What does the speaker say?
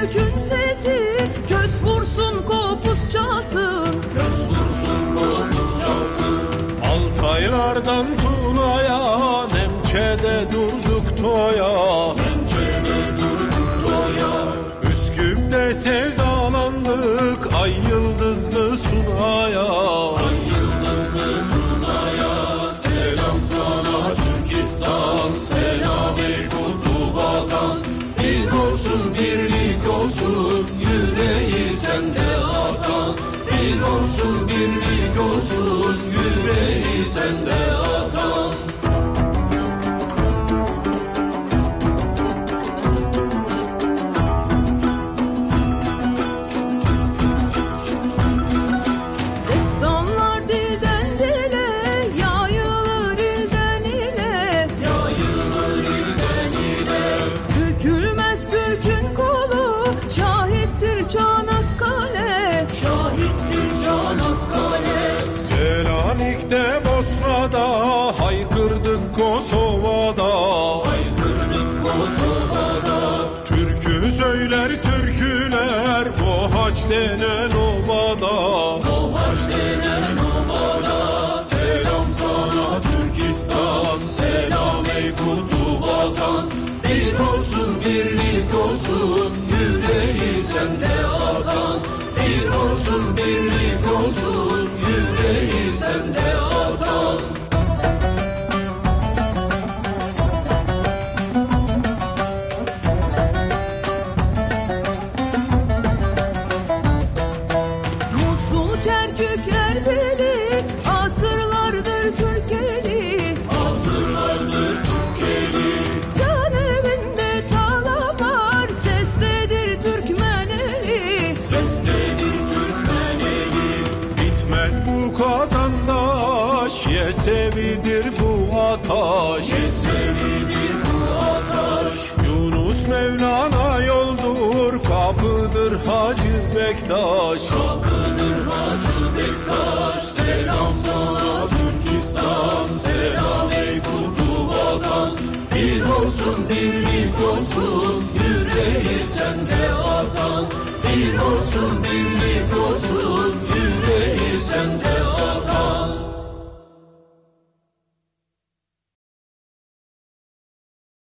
Türk'ün sesi Köz vursun kopuz çalsın Köz vursun kopuz çalsın Altaylardan Tuna'ya Nemçe'de durduk toya. Nemçe'de durduk doya Üsküp'te sevdalandık Ay yıldızlı sunaya. Ay yıldızlı sunaya. Selam sana Türkistan Selam Selanik'te Bosna'da Haykırdık Kosova'da. Haykırdık Kosova'da. Türkü söyler türküler Boğaç denen ovada Boğaç denen ovada Selam sana Türkistan Selam ey kutlu vatan. Bir olsun birlik olsun Yüreği sende Yüreği sende atan Musul Kerkük bu kazandaş Yesevidir bu ataş. Sevidir bu ataş. Yunus Mevlana yoldur Kapıdır Hacı Bektaş. Kapıdır Hacı Bektaş. Selam sana Türkistan. Selam ey kutlu vatan. Bir olsun birlik olsun. Yüreği sende atan. Bir olsun